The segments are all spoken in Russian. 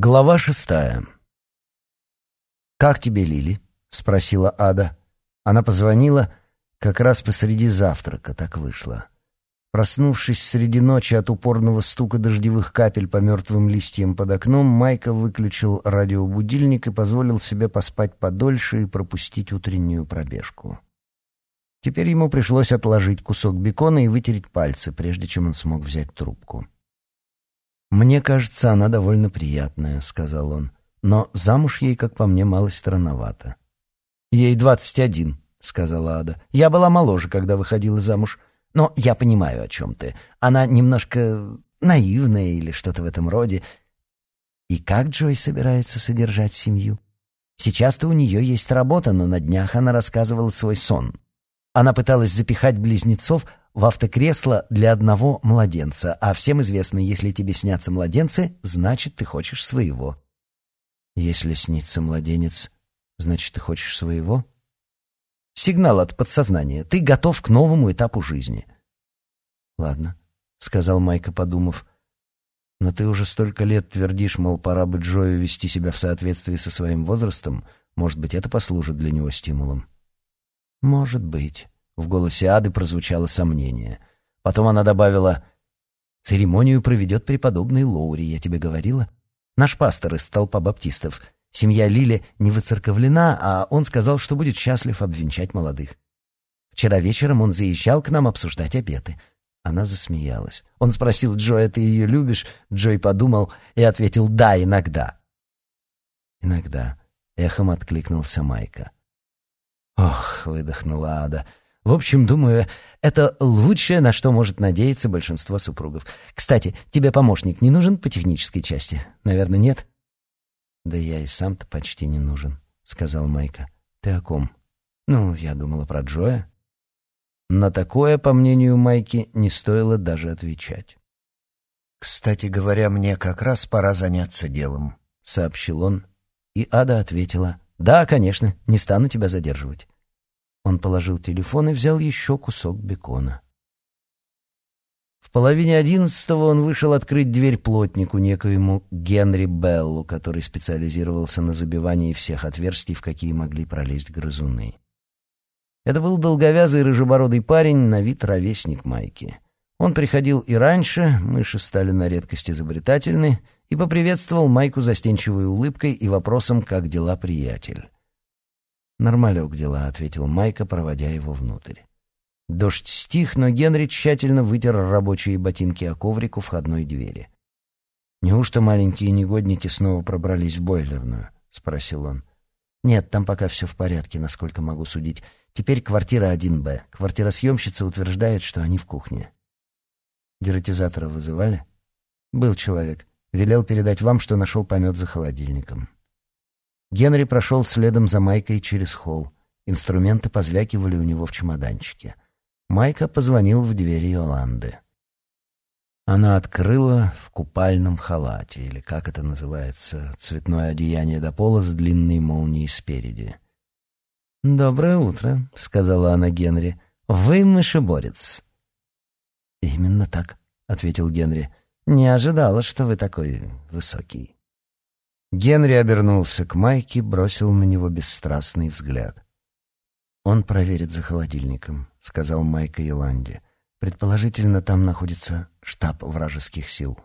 Глава шестая. «Как тебе, Лили?» — спросила Ада. Она позвонила как раз посреди завтрака, так вышло. Проснувшись среди ночи от упорного стука дождевых капель по мертвым листьям под окном, Майка выключил радиобудильник и позволил себе поспать подольше и пропустить утреннюю пробежку. Теперь ему пришлось отложить кусок бекона и вытереть пальцы, прежде чем он смог взять трубку. «Мне кажется, она довольно приятная», — сказал он. «Но замуж ей, как по мне, малость странновато». «Ей двадцать один», — сказала Ада. «Я была моложе, когда выходила замуж. Но я понимаю, о чем ты. Она немножко наивная или что-то в этом роде. И как Джой собирается содержать семью? Сейчас-то у нее есть работа, но на днях она рассказывала свой сон. Она пыталась запихать близнецов в автокресло для одного младенца, а всем известно, если тебе снятся младенцы, значит, ты хочешь своего. Если снится младенец, значит, ты хочешь своего? Сигнал от подсознания. Ты готов к новому этапу жизни. Ладно, сказал Майка, подумав. Но ты уже столько лет твердишь, мол, пора бы Джою вести себя в соответствии со своим возрастом. Может быть, это послужит для него стимулом. Может быть. В голосе Ады прозвучало сомнение. Потом она добавила, «Церемонию проведет преподобный Лоури, я тебе говорила. Наш пастор из толпа баптистов. Семья Лили не выцерковлена, а он сказал, что будет счастлив обвенчать молодых. Вчера вечером он заезжал к нам обсуждать обеты». Она засмеялась. Он спросил Джоя, ты ее любишь? Джой подумал и ответил «да, иногда». «Иногда», — эхом откликнулся Майка. «Ох», — выдохнула Ада, — в общем, думаю, это лучшее, на что может надеяться большинство супругов. Кстати, тебе помощник не нужен по технической части? Наверное, нет? Да я и сам-то почти не нужен, сказал Майка. Ты о ком? Ну, я думала про Джоя. На такое, по мнению Майки, не стоило даже отвечать. «Кстати говоря, мне как раз пора заняться делом», — сообщил он. И Ада ответила, «Да, конечно, не стану тебя задерживать». Он положил телефон и взял еще кусок бекона. В половине одиннадцатого он вышел открыть дверь плотнику, некоему Генри Беллу, который специализировался на забивании всех отверстий, в какие могли пролезть грызуны. Это был долговязый рыжебородый парень, на вид ровесник Майки. Он приходил и раньше, мыши стали на редкость изобретательны, и поприветствовал Майку застенчивой улыбкой и вопросом «Как дела, приятель?». «Нормалек дела», — ответил Майка, проводя его внутрь. Дождь стих, но Генри тщательно вытер рабочие ботинки о коврик у входной двери. «Неужто маленькие негодники снова пробрались в бойлерную?» — спросил он. «Нет, там пока все в порядке, насколько могу судить. Теперь квартира 1Б. Квартиросъемщица утверждает, что они в кухне». «Дератизатора вызывали?» «Был человек. Велел передать вам, что нашел помет за холодильником». Генри прошел следом за Майкой через холл. Инструменты позвякивали у него в чемоданчике. Майка позвонил в дверь Йоланды. Она открыла в купальном халате, или как это называется, цветное одеяние до пола с длинной молнией спереди. «Доброе утро», — сказала она Генри. «Вы мышеборец». «Именно так», — ответил Генри. «Не ожидала, что вы такой высокий». Генри обернулся к Майке, бросил на него бесстрастный взгляд. «Он проверит за холодильником», — сказал Майка Еланде. «Предположительно, там находится штаб вражеских сил».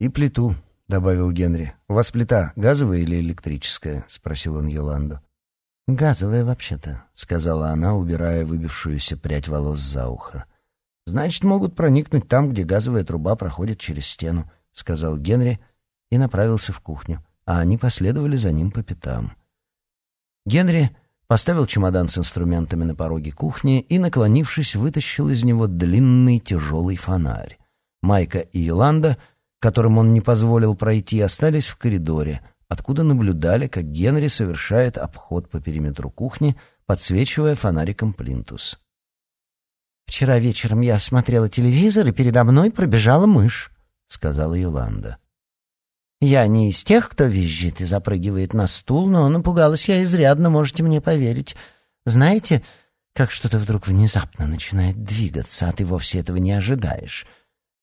«И плиту», — добавил Генри. «У вас плита газовая или электрическая?» — спросил он Йоланду. «Газовая, вообще-то», — сказала она, убирая выбившуюся прядь волос за ухо. «Значит, могут проникнуть там, где газовая труба проходит через стену», — сказал Генри, — и направился в кухню, а они последовали за ним по пятам. Генри поставил чемодан с инструментами на пороге кухни и, наклонившись, вытащил из него длинный тяжелый фонарь. Майка и Йоланда, которым он не позволил пройти, остались в коридоре, откуда наблюдали, как Генри совершает обход по периметру кухни, подсвечивая фонариком плинтус. «Вчера вечером я смотрела телевизор, и передо мной пробежала мышь», — сказала Йоланда. Я не из тех, кто визжит и запрыгивает на стул, но напугалась я изрядно, можете мне поверить. Знаете, как что-то вдруг внезапно начинает двигаться, а ты вовсе этого не ожидаешь.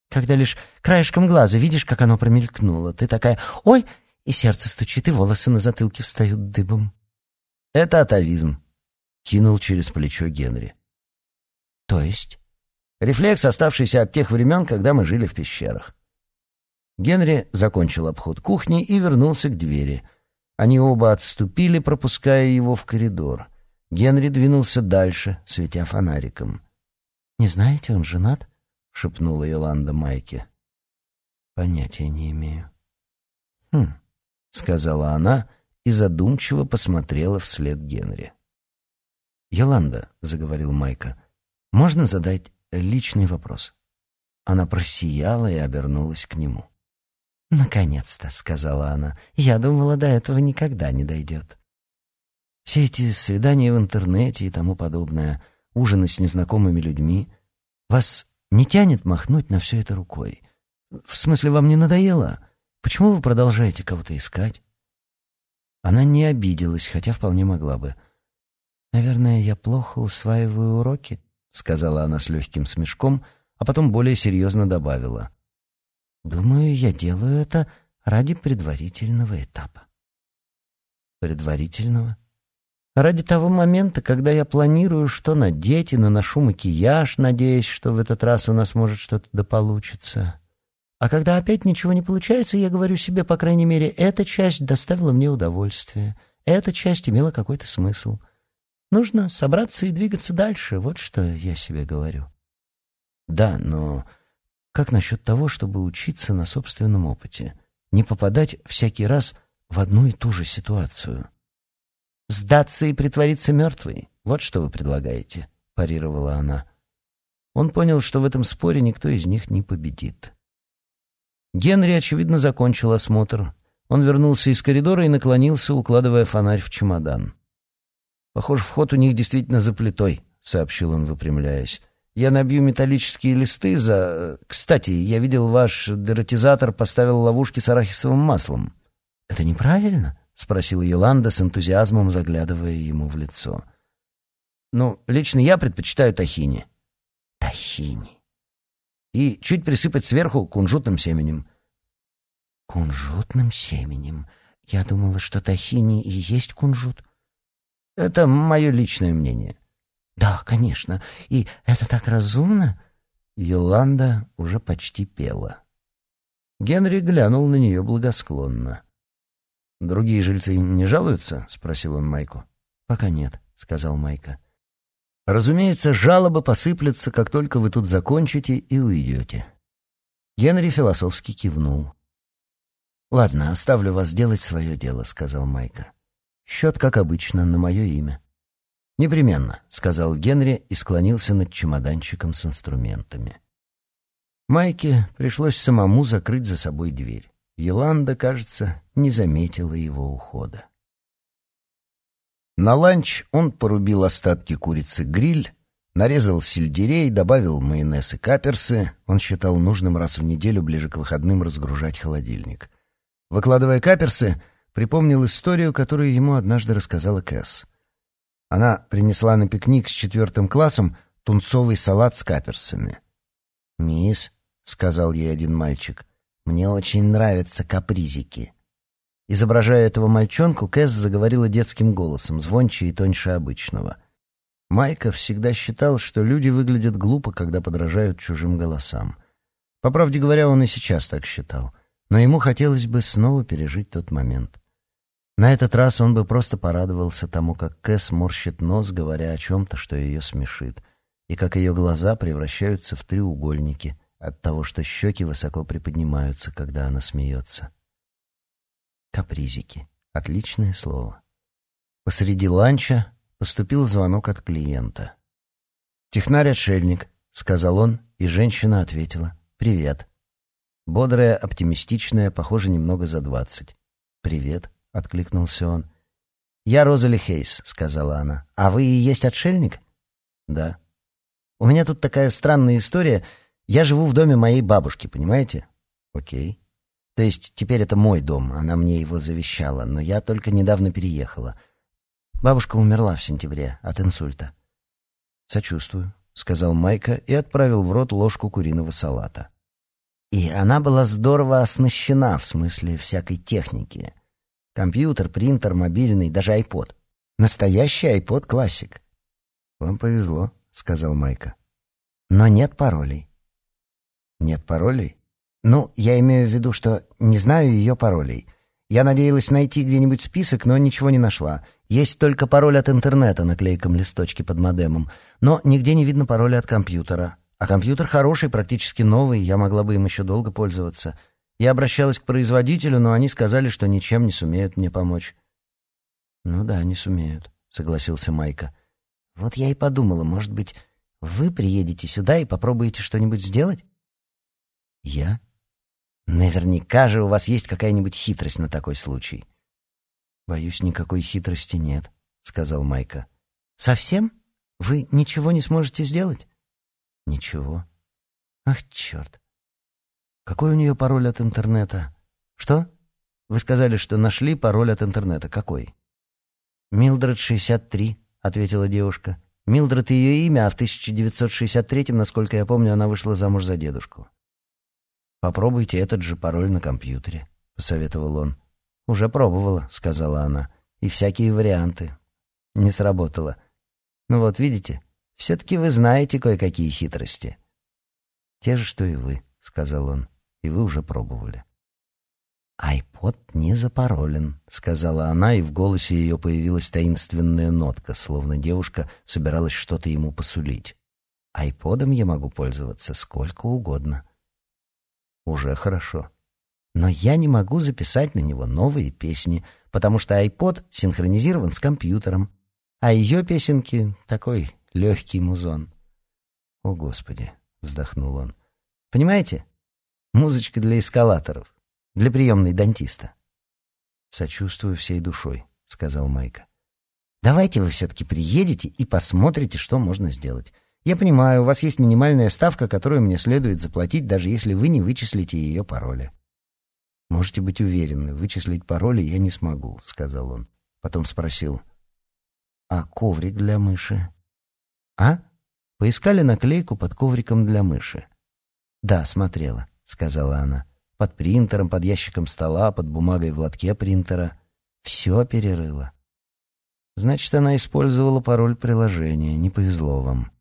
Когда лишь краешком глаза видишь, как оно промелькнуло, ты такая «Ой!» и сердце стучит, и волосы на затылке встают дыбом. «Это атовизм», — кинул через плечо Генри. «То есть?» «Рефлекс, оставшийся от тех времен, когда мы жили в пещерах». Генри закончил обход кухни и вернулся к двери. Они оба отступили, пропуская его в коридор. Генри двинулся дальше, светя фонариком. «Не знаете, он женат?» — шепнула Йоланда Майке. «Понятия не имею». «Хм», — сказала она и задумчиво посмотрела вслед Генри. «Йоланда», — заговорил Майка, — «можно задать личный вопрос?» Она просияла и обернулась к нему. «Наконец-то», — сказала она, — «я думала, до этого никогда не дойдет». Все эти свидания в интернете и тому подобное, ужины с незнакомыми людьми, вас не тянет махнуть на все это рукой? В смысле, вам не надоело? Почему вы продолжаете кого-то искать? Она не обиделась, хотя вполне могла бы. «Наверное, я плохо усваиваю уроки», — сказала она с легким смешком, а потом более серьезно добавила. «Думаю, я делаю это ради предварительного этапа». «Предварительного?» Ради того момента, когда я планирую, что надеть, и наношу макияж, надеясь, что в этот раз у нас может что-то да получится. А когда опять ничего не получается, я говорю себе, по крайней мере, эта часть доставила мне удовольствие, эта часть имела какой-то смысл. Нужно собраться и двигаться дальше, вот что я себе говорю. Да, но как насчет того, чтобы учиться на собственном опыте, не попадать всякий раз в одну и ту же ситуацию? «Сдаться и притвориться мертвой? Вот что вы предлагаете», — парировала она. Он понял, что в этом споре никто из них не победит. Генри, очевидно, закончил осмотр. Он вернулся из коридора и наклонился, укладывая фонарь в чемодан. «Похоже, вход у них действительно за плитой», — сообщил он, выпрямляясь. «Я набью металлические листы за... Кстати, я видел, ваш дератизатор поставил ловушки с арахисовым маслом». «Это неправильно?» — спросила Йоланда с энтузиазмом, заглядывая ему в лицо. «Ну, лично я предпочитаю тахини». «Тахини». «И чуть присыпать сверху кунжутным семенем». «Кунжутным семенем? Я думала, что тахини и есть кунжут». «Это мое личное мнение». «Да, конечно. И это так разумно?» Йоланда уже почти пела. Генри глянул на нее благосклонно. «Другие жильцы не жалуются?» — спросил он Майку. «Пока нет», — сказал Майка. «Разумеется, жалобы посыплются, как только вы тут закончите и уйдете». Генри философски кивнул. «Ладно, оставлю вас делать свое дело», — сказал Майка. «Счет, как обычно, на мое имя». «Непременно», — сказал Генри и склонился над чемоданчиком с инструментами. Майке пришлось самому закрыть за собой дверь. Еланда, кажется, не заметила его ухода. На ланч он порубил остатки курицы-гриль, нарезал сельдерей, добавил майонез и каперсы. Он считал нужным раз в неделю ближе к выходным разгружать холодильник. Выкладывая каперсы, припомнил историю, которую ему однажды рассказала Кэс. Она принесла на пикник с четвертым классом тунцовый салат с каперсами. «Мисс», — сказал ей один мальчик, мне очень нравятся капризики». Изображая этого мальчонку, Кэс заговорила детским голосом, звонче и тоньше обычного. Майка всегда считал, что люди выглядят глупо, когда подражают чужим голосам. По правде говоря, он и сейчас так считал. Но ему хотелось бы снова пережить тот момент. На этот раз он бы просто порадовался тому, как Кэс морщит нос, говоря о чем-то, что ее смешит, и как ее глаза превращаются в треугольники, от того, что щеки высоко приподнимаются, когда она смеется. Капризики. Отличное слово. Посреди ланча поступил звонок от клиента. «Технарь-отшельник», — сказал он, и женщина ответила «Привет». Бодрая, оптимистичная, похоже, немного за двадцать. «Привет», — откликнулся он. «Я Розали Хейс», — сказала она. «А вы и есть отшельник?» «Да». «У меня тут такая странная история. Я живу в доме моей бабушки, понимаете? Окей. То есть теперь это мой дом, она мне его завещала, но я только недавно переехала. Бабушка умерла в сентябре от инсульта. Сочувствую, сказал Майка и отправил в рот ложку куриного салата. И она была здорово оснащена в смысле всякой техники. Компьютер, принтер, мобильный, даже iPod. Настоящий iPod классик. «Вам повезло», — сказал Майка. «Но нет паролей». «Нет паролей?» «Ну, я имею в виду, что не знаю ее паролей. Я надеялась найти где-нибудь список, но ничего не нашла. Есть только пароль от интернета на клейком листочке под модемом, но нигде не видно пароля от компьютера. А компьютер хороший, практически новый, я могла бы им еще долго пользоваться. Я обращалась к производителю, но они сказали, что ничем не сумеют мне помочь. «Ну да, не сумеют», — согласился Майка. «Вот я и подумала, может быть, вы приедете сюда и попробуете что-нибудь сделать?» «Я?» «Наверняка же у вас есть какая-нибудь хитрость на такой случай». «Боюсь, никакой хитрости нет», — сказал Майка. «Совсем? Вы ничего не сможете сделать?» Ничего. Ах, черт. Какой у нее пароль от интернета? Что? Вы сказали, что нашли пароль от интернета. Какой? Милдред 63, ответила девушка. Милдред ее имя, а в 1963-м, насколько я помню, она вышла замуж за дедушку. Попробуйте этот же пароль на компьютере, посоветовал он. Уже пробовала, сказала она. И всякие варианты. Не сработало. Ну вот, видите? Все-таки вы знаете кое-какие хитрости». «Те же, что и вы», — сказал он, — «и вы уже пробовали». «Айпод не запаролен», — сказала она, и в голосе ее появилась таинственная нотка, словно девушка собиралась что-то ему посулить. «Айподом я могу пользоваться сколько угодно». «Уже хорошо». «Но я не могу записать на него новые песни, потому что айпод синхронизирован с компьютером, а ее песенки — такой легкий музон. «О, Господи!» — вздохнул он. «Понимаете? Музычка для эскалаторов, для приемной дантиста». «Сочувствую всей душой», — сказал Майка. «Давайте вы все-таки приедете и посмотрите, что можно сделать. Я понимаю, у вас есть минимальная ставка, которую мне следует заплатить, даже если вы не вычислите ее пароля». «Можете быть уверены, вычислить пароли я не смогу», — сказал он. Потом спросил. «А коврик для мыши?» «А?» Поискали наклейку под ковриком для мыши. «Да, смотрела», — сказала она. «Под принтером, под ящиком стола, под бумагой в лотке принтера. Все перерыла». «Значит, она использовала пароль приложения. Не повезло вам».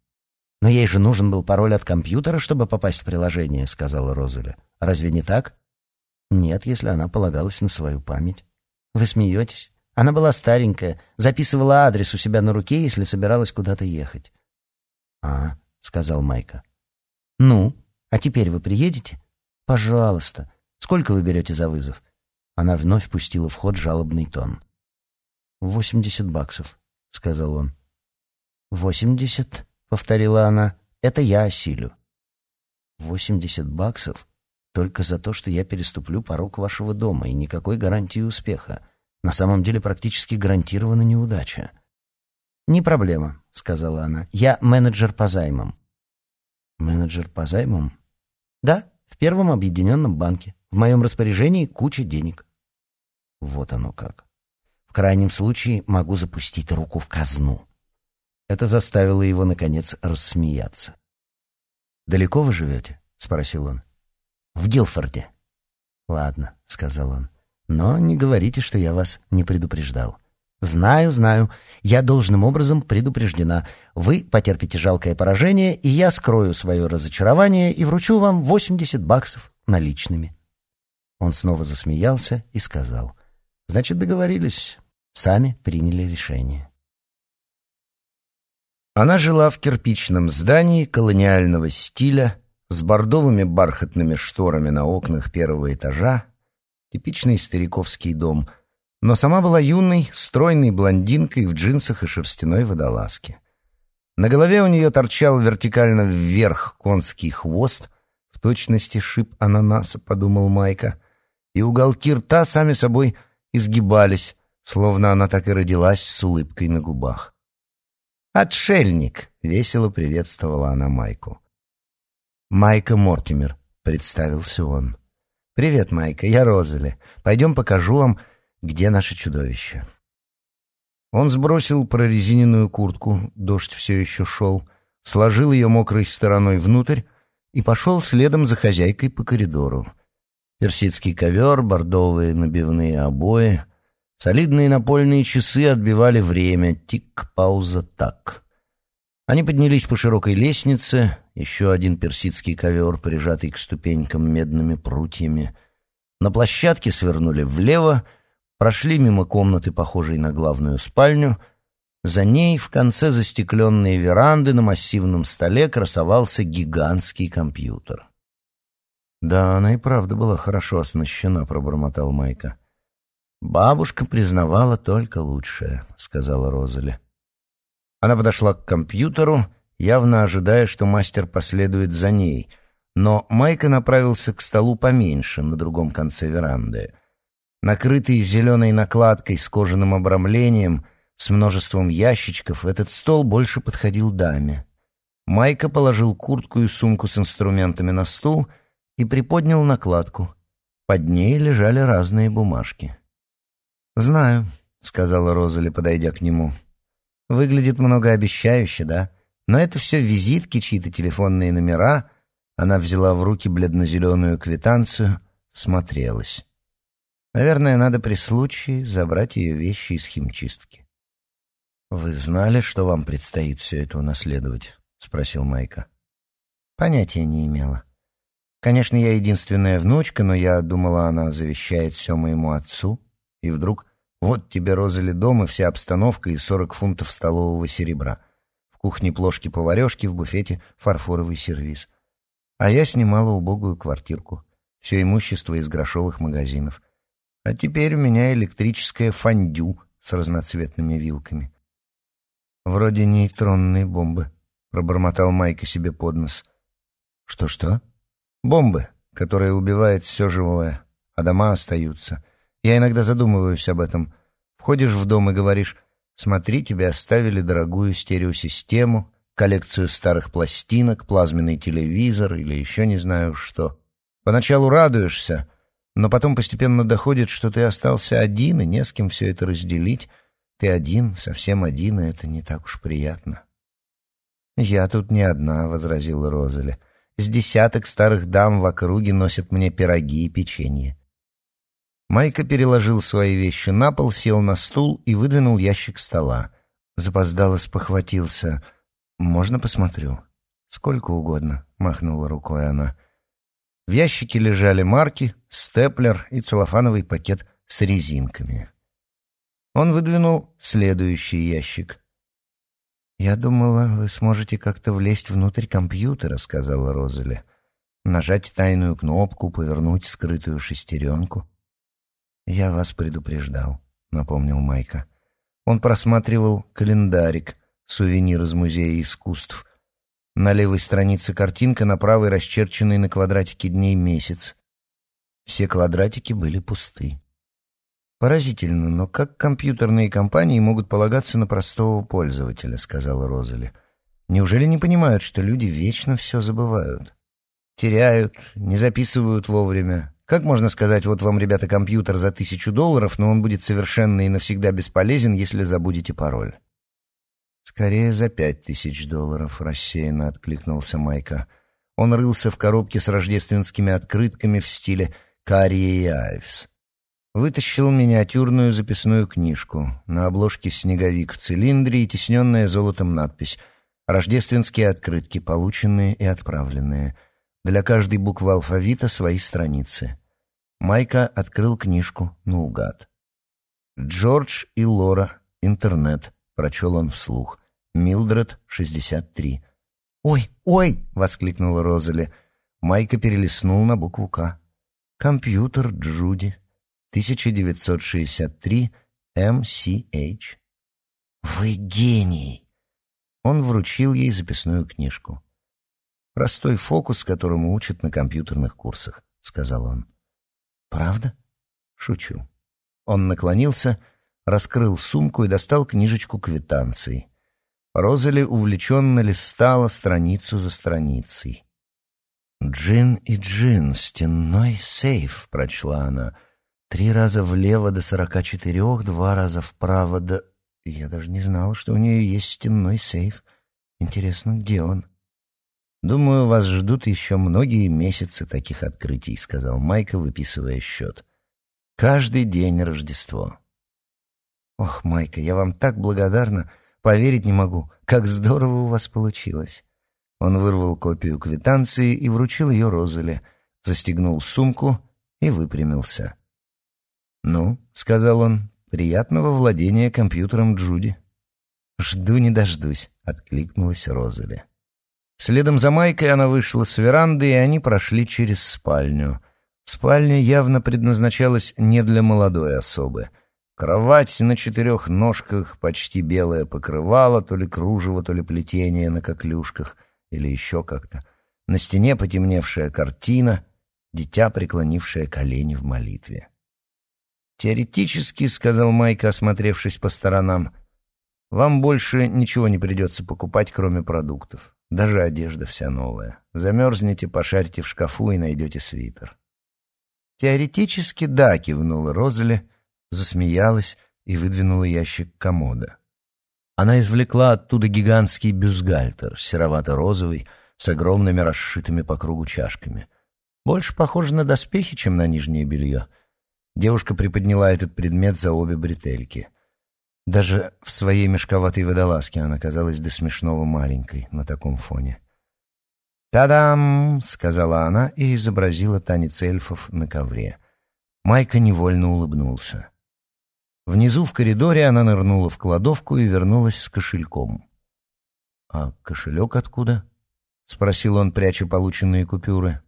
«Но ей же нужен был пароль от компьютера, чтобы попасть в приложение», — сказала Розеля. «Разве не так?» «Нет, если она полагалась на свою память». «Вы смеетесь? Она была старенькая, записывала адрес у себя на руке, если собиралась куда-то ехать. «А», — сказал Майка. «Ну, а теперь вы приедете? Пожалуйста. Сколько вы берете за вызов?» Она вновь пустила в ход жалобный тон. «Восемьдесят баксов», — сказал он. «Восемьдесят», — повторила она, — «это я осилю». «Восемьдесят баксов? Только за то, что я переступлю порог вашего дома, и никакой гарантии успеха. На самом деле практически гарантирована неудача». «Не проблема», — сказала она. «Я менеджер по займам». «Менеджер по займам?» «Да, в Первом объединенном банке. В моем распоряжении куча денег». «Вот оно как». «В крайнем случае могу запустить руку в казну». Это заставило его, наконец, рассмеяться. «Далеко вы живете?» — спросил он. «В Гилфорде». «Ладно», — сказал он. «Но не говорите, что я вас не предупреждал». «Знаю, знаю. Я должным образом предупреждена. Вы потерпите жалкое поражение, и я скрою свое разочарование и вручу вам 80 баксов наличными». Он снова засмеялся и сказал. «Значит, договорились. Сами приняли решение». Она жила в кирпичном здании колониального стиля с бордовыми бархатными шторами на окнах первого этажа, типичный стариковский дом — но сама была юной, стройной блондинкой в джинсах и шерстяной водолазке. На голове у нее торчал вертикально вверх конский хвост, в точности шип ананаса, подумал Майка, и уголки рта сами собой изгибались, словно она так и родилась с улыбкой на губах. «Отшельник!» — весело приветствовала она Майку. «Майка Мортимер», — представился он. «Привет, Майка, я Розали. Пойдем покажу вам, где наше чудовище? Он сбросил прорезиненную куртку, дождь все еще шел, сложил ее мокрой стороной внутрь и пошел следом за хозяйкой по коридору. Персидский ковер, бордовые набивные обои, солидные напольные часы отбивали время, тик, пауза, так. Они поднялись по широкой лестнице, еще один персидский ковер, прижатый к ступенькам медными прутьями. На площадке свернули влево, прошли мимо комнаты, похожей на главную спальню. За ней в конце застекленной веранды на массивном столе красовался гигантский компьютер. «Да, она и правда была хорошо оснащена», — пробормотал Майка. «Бабушка признавала только лучшее», — сказала Розали. Она подошла к компьютеру, явно ожидая, что мастер последует за ней, но Майка направился к столу поменьше, на другом конце веранды. Накрытый зеленой накладкой с кожаным обрамлением, с множеством ящичков, этот стол больше подходил даме. Майка положил куртку и сумку с инструментами на стул и приподнял накладку. Под ней лежали разные бумажки. «Знаю», — сказала Розали, подойдя к нему. Выглядит многообещающе, да? Но это все визитки, чьи-то телефонные номера. Она взяла в руки бледно-зеленую квитанцию, всмотрелась. Наверное, надо при случае забрать ее вещи из химчистки. «Вы знали, что вам предстоит все это унаследовать?» — спросил Майка. «Понятия не имела. Конечно, я единственная внучка, но я думала, она завещает все моему отцу. И вдруг вот тебе розали дом и вся обстановка и сорок фунтов столового серебра. В кухне плошки-поварешки, в буфете фарфоровый сервиз. А я снимала убогую квартирку. Все имущество из грошовых магазинов. А теперь у меня электрическое фондю с разноцветными вилками. «Вроде нейтронной бомбы», — пробормотал Майка себе под нос. «Что-что?» «Бомбы, которые убивают все живое, а дома остаются». Я иногда задумываюсь об этом. Входишь в дом и говоришь, смотри, тебе оставили дорогую стереосистему, коллекцию старых пластинок, плазменный телевизор или еще не знаю что. Поначалу радуешься, но потом постепенно доходит, что ты остался один и не с кем все это разделить. Ты один, совсем один, и это не так уж приятно. «Я тут не одна», — возразила Розали. «С десяток старых дам в округе носят мне пироги и печенье. Майка переложил свои вещи на пол, сел на стул и выдвинул ящик стола. Запоздало спохватился. «Можно посмотрю?» «Сколько угодно», — махнула рукой она. В ящике лежали марки, степлер и целлофановый пакет с резинками. Он выдвинул следующий ящик. «Я думала, вы сможете как-то влезть внутрь компьютера», — сказала Розали. «Нажать тайную кнопку, повернуть скрытую шестеренку». «Я вас предупреждал», — напомнил Майка. Он просматривал календарик, сувенир из Музея искусств. На левой странице картинка, на правой расчерченный на квадратике дней месяц. Все квадратики были пусты. «Поразительно, но как компьютерные компании могут полагаться на простого пользователя?» — сказала Розали. «Неужели не понимают, что люди вечно все забывают? Теряют, не записывают вовремя, как можно сказать, вот вам, ребята, компьютер за тысячу долларов, но он будет совершенно и навсегда бесполезен, если забудете пароль? Скорее за пять тысяч долларов, рассеянно откликнулся Майка. Он рылся в коробке с рождественскими открытками в стиле «Карри и Айвс». Вытащил миниатюрную записную книжку. На обложке снеговик в цилиндре и тисненная золотом надпись «Рождественские открытки, полученные и отправленные». Для каждой буквы алфавита свои страницы. Майка открыл книжку наугад. «Джордж и Лора. Интернет», — прочел он вслух. «Милдред, 63». «Ой, ой!» — воскликнула Розали. Майка перелистнул на букву «К». «Компьютер Джуди. 1963. МСХ». «Вы гений!» Он вручил ей записную книжку. «Простой фокус, которому учат на компьютерных курсах», — сказал он. «Правда?» «Шучу». Он наклонился, раскрыл сумку и достал книжечку квитанций. Розали увлеченно листала страницу за страницей. «Джин и Джин, стенной сейф», — прочла она. «Три раза влево до сорока четырех, два раза вправо до...» Я даже не знала, что у нее есть стенной сейф. Интересно, где он? «Думаю, вас ждут еще многие месяцы таких открытий», — сказал Майка, выписывая счет. «Каждый день Рождество». «Ох, Майка, я вам так благодарна, поверить не могу, как здорово у вас получилось». Он вырвал копию квитанции и вручил ее Розеле, застегнул сумку и выпрямился. «Ну», — сказал он, — «приятного владения компьютером Джуди». «Жду не дождусь», — откликнулась Розели. Следом за Майкой она вышла с веранды, и они прошли через спальню. Спальня явно предназначалась не для молодой особы. Кровать на четырех ножках, почти белое покрывало, то ли кружево, то ли плетение на коклюшках, или еще как-то. На стене потемневшая картина, дитя, преклонившее колени в молитве. «Теоретически», — сказал Майка, осмотревшись по сторонам, вам больше ничего не придется покупать, кроме продуктов. Даже одежда вся новая. Замерзнете, пошарите в шкафу и найдете свитер. Теоретически да, кивнула Розали, засмеялась и выдвинула ящик комода. Она извлекла оттуда гигантский бюстгальтер, серовато-розовый, с огромными расшитыми по кругу чашками. Больше похоже на доспехи, чем на нижнее белье. Девушка приподняла этот предмет за обе бретельки — даже в своей мешковатой водолазке она казалась до смешного маленькой на таком фоне. «Та-дам!» — сказала она и изобразила танец эльфов на ковре. Майка невольно улыбнулся. Внизу в коридоре она нырнула в кладовку и вернулась с кошельком. «А кошелек откуда?» — спросил он, пряча полученные купюры.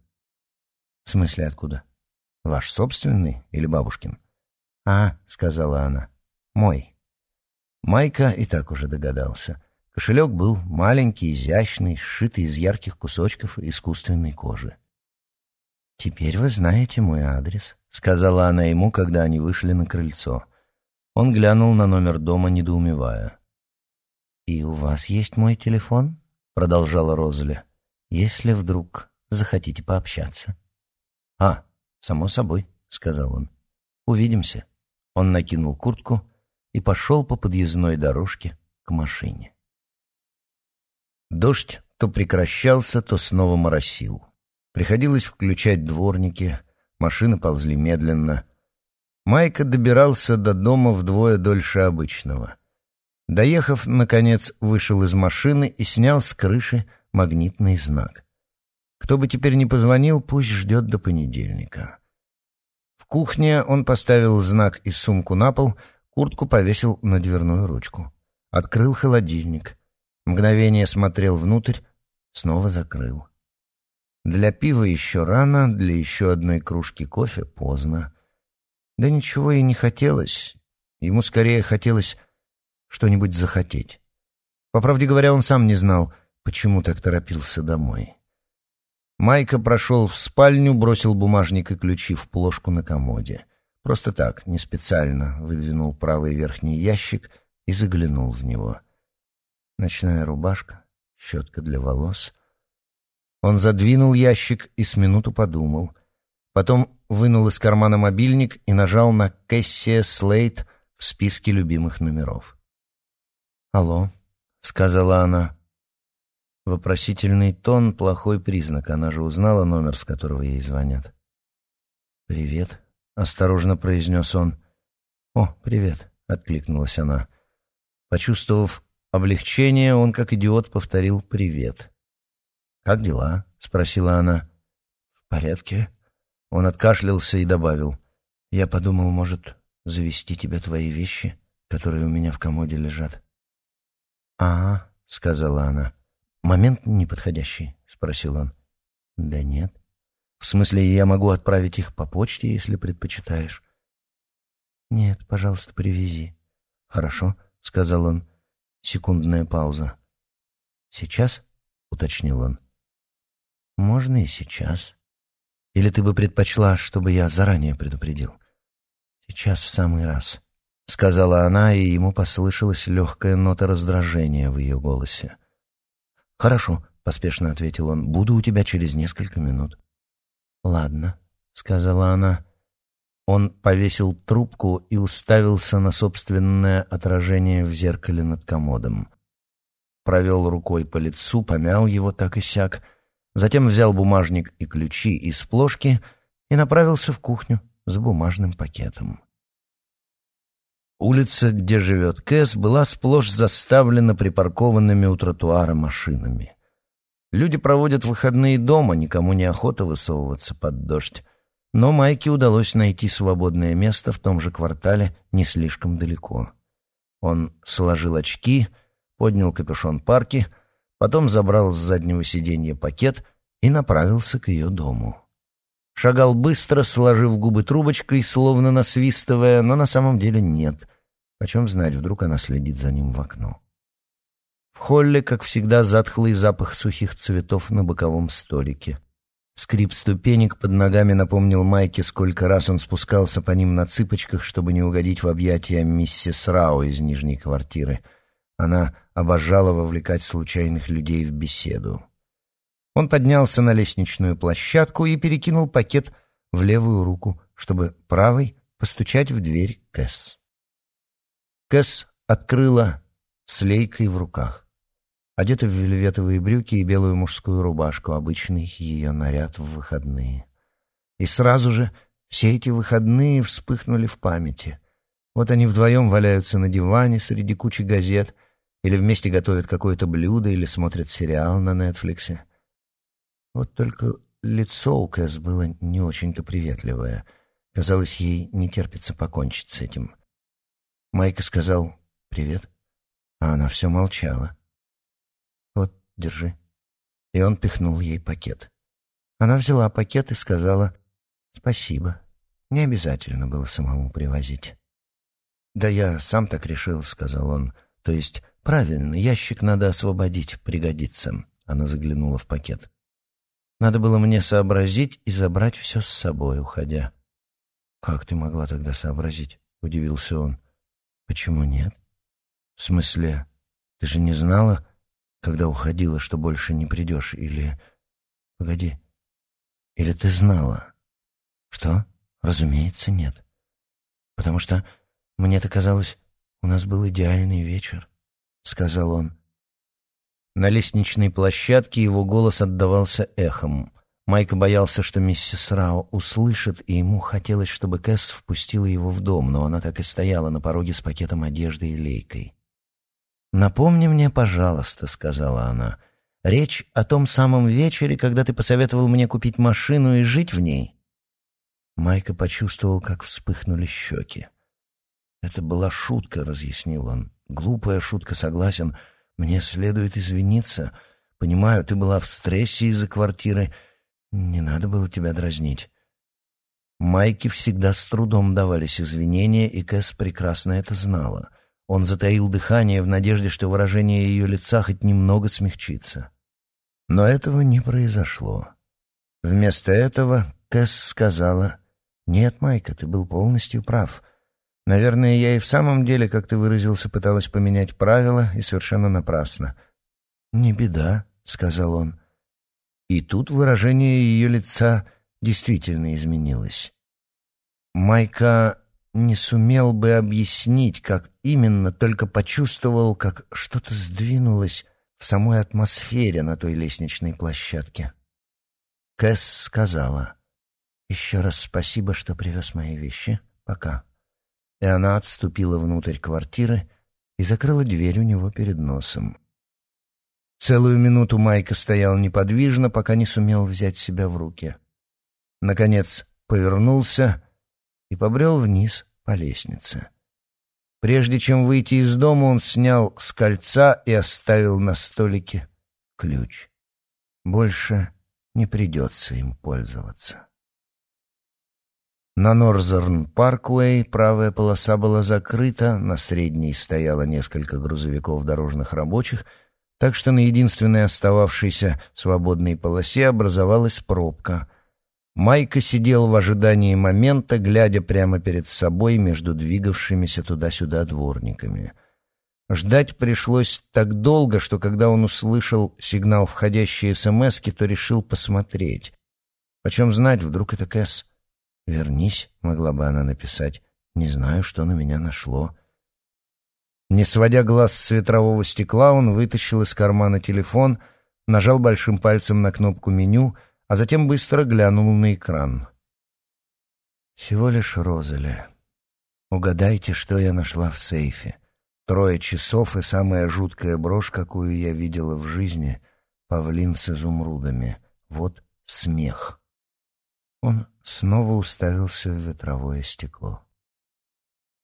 «В смысле откуда? Ваш собственный или бабушкин?» «А», — сказала она, — «мой». Майка и так уже догадался. Кошелек был маленький, изящный, сшитый из ярких кусочков искусственной кожи. «Теперь вы знаете мой адрес», — сказала она ему, когда они вышли на крыльцо. Он глянул на номер дома, недоумевая. «И у вас есть мой телефон?» — продолжала Розали. «Если вдруг захотите пообщаться». «А, само собой», — сказал он. «Увидимся». Он накинул куртку и пошел по подъездной дорожке к машине. Дождь то прекращался, то снова моросил. Приходилось включать дворники, машины ползли медленно. Майка добирался до дома вдвое дольше обычного. Доехав, наконец, вышел из машины и снял с крыши магнитный знак. Кто бы теперь не позвонил, пусть ждет до понедельника. В кухне он поставил знак и сумку на пол — Куртку повесил на дверную ручку. Открыл холодильник. Мгновение смотрел внутрь, снова закрыл. Для пива еще рано, для еще одной кружки кофе поздно. Да ничего и не хотелось. Ему скорее хотелось что-нибудь захотеть. По правде говоря, он сам не знал, почему так торопился домой. Майка прошел в спальню, бросил бумажник и ключи в плошку на комоде. Просто так, не специально, выдвинул правый верхний ящик и заглянул в него. Ночная рубашка, щетка для волос. Он задвинул ящик и с минуту подумал. Потом вынул из кармана мобильник и нажал на Кэссия Слейт в списке любимых номеров. «Алло», — сказала она. Вопросительный тон — плохой признак, она же узнала номер, с которого ей звонят. «Привет», — осторожно произнес он. «О, привет», — откликнулась она. Почувствовав облегчение, он, как идиот, повторил «привет». «Как дела?» — спросила она. «В порядке». Он откашлялся и добавил. «Я подумал, может, завести тебе твои вещи, которые у меня в комоде лежат». «Ага», — сказала она. «Момент неподходящий?» — спросил он. «Да нет». В смысле, я могу отправить их по почте, если предпочитаешь. Нет, пожалуйста, привези. Хорошо, сказал он. Секундная пауза. Сейчас? уточнил он. Можно и сейчас. Или ты бы предпочла, чтобы я заранее предупредил? Сейчас в самый раз, сказала она, и ему послышалась легкая нота раздражения в ее голосе. Хорошо, поспешно ответил он. Буду у тебя через несколько минут. «Ладно», — сказала она. Он повесил трубку и уставился на собственное отражение в зеркале над комодом. Провел рукой по лицу, помял его так и сяк затем взял бумажник и ключи из плошки и направился в кухню с бумажным пакетом. Улица, где живет Кэс, была сплошь заставлена припаркованными у тротуара машинами. Люди проводят выходные дома, никому не охота высовываться под дождь. Но Майке удалось найти свободное место в том же квартале не слишком далеко. Он сложил очки, поднял капюшон парки, потом забрал с заднего сиденья пакет и направился к ее дому. Шагал быстро, сложив губы трубочкой, словно насвистывая, но на самом деле нет. Почем знать, вдруг она следит за ним в окно. В холле, как всегда, затхлый запах сухих цветов на боковом столике. Скрип ступенек под ногами напомнил Майке, сколько раз он спускался по ним на цыпочках, чтобы не угодить в объятия миссис Рау из нижней квартиры. Она обожала вовлекать случайных людей в беседу. Он поднялся на лестничную площадку и перекинул пакет в левую руку, чтобы правой постучать в дверь Кэс. Кэс открыла с лейкой в руках одета в вельветовые брюки и белую мужскую рубашку, обычный ее наряд в выходные. И сразу же все эти выходные вспыхнули в памяти. Вот они вдвоем валяются на диване среди кучи газет, или вместе готовят какое-то блюдо, или смотрят сериал на Нетфликсе. Вот только лицо у Кэс было не очень-то приветливое. Казалось, ей не терпится покончить с этим. Майка сказал «Привет», а она все молчала. Держи». И он пихнул ей пакет. Она взяла пакет и сказала «Спасибо. Не обязательно было самому привозить». «Да я сам так решил», — сказал он. «То есть, правильно, ящик надо освободить, пригодится». Она заглянула в пакет. «Надо было мне сообразить и забрать все с собой, уходя». «Как ты могла тогда сообразить?» — удивился он. «Почему нет?» «В смысле, ты же не знала, когда уходила, что больше не придешь, или... Погоди. Или ты знала? Что? Разумеется, нет. Потому что мне-то казалось, у нас был идеальный вечер, — сказал он. На лестничной площадке его голос отдавался эхом. Майк боялся, что миссис Рао услышит, и ему хотелось, чтобы Кэс впустила его в дом, но она так и стояла на пороге с пакетом одежды и лейкой. «Напомни мне, пожалуйста», — сказала она, — «речь о том самом вечере, когда ты посоветовал мне купить машину и жить в ней». Майка почувствовал, как вспыхнули щеки. «Это была шутка», — разъяснил он. «Глупая шутка, согласен. Мне следует извиниться. Понимаю, ты была в стрессе из-за квартиры. Не надо было тебя дразнить». Майке всегда с трудом давались извинения, и Кэс прекрасно это знала — он затаил дыхание в надежде, что выражение ее лица хоть немного смягчится. Но этого не произошло. Вместо этого Кэс сказала, «Нет, Майка, ты был полностью прав. Наверное, я и в самом деле, как ты выразился, пыталась поменять правила, и совершенно напрасно». «Не беда», — сказал он. И тут выражение ее лица действительно изменилось. Майка не сумел бы объяснить, как именно, только почувствовал, как что-то сдвинулось в самой атмосфере на той лестничной площадке. Кэс сказала, «Еще раз спасибо, что привез мои вещи. Пока». И она отступила внутрь квартиры и закрыла дверь у него перед носом. Целую минуту Майка стоял неподвижно, пока не сумел взять себя в руки. Наконец повернулся и побрел вниз по лестнице. Прежде чем выйти из дома, он снял с кольца и оставил на столике ключ. Больше не придется им пользоваться. На Норзерн Парквей правая полоса была закрыта, на средней стояло несколько грузовиков дорожных рабочих, так что на единственной остававшейся свободной полосе образовалась пробка, Майка сидел в ожидании момента, глядя прямо перед собой между двигавшимися туда-сюда дворниками. Ждать пришлось так долго, что когда он услышал сигнал входящей смс то решил посмотреть. Почем знать, вдруг это Кэс. «Вернись», — могла бы она написать. «Не знаю, что на меня нашло». Не сводя глаз с ветрового стекла, он вытащил из кармана телефон, нажал большим пальцем на кнопку меню, а затем быстро глянул на экран. «Всего лишь Розали. Угадайте, что я нашла в сейфе. Трое часов и самая жуткая брошь, какую я видела в жизни — павлин с изумрудами. Вот смех». Он снова уставился в ветровое стекло.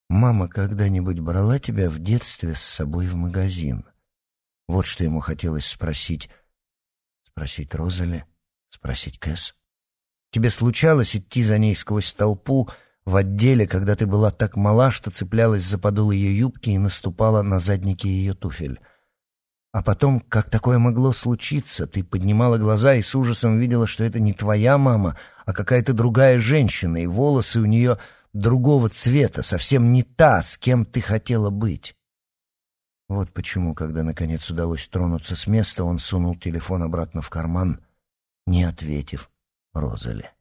«Мама когда-нибудь брала тебя в детстве с собой в магазин?» Вот что ему хотелось спросить. Спросить Розали, спросить Кэс. «Тебе случалось идти за ней сквозь толпу в отделе, когда ты была так мала, что цеплялась за подол ее юбки и наступала на задники ее туфель?» А потом, как такое могло случиться, ты поднимала глаза и с ужасом видела, что это не твоя мама, а какая-то другая женщина, и волосы у нее другого цвета, совсем не та, с кем ты хотела быть. Вот почему, когда наконец удалось тронуться с места, он сунул телефон обратно в карман, не ответив Розали.